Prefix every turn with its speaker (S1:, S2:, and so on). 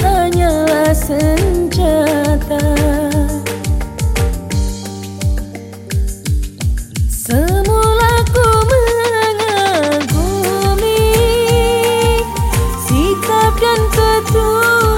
S1: hanyalah senjata. Semula ku mengagumi sikap dan keturunan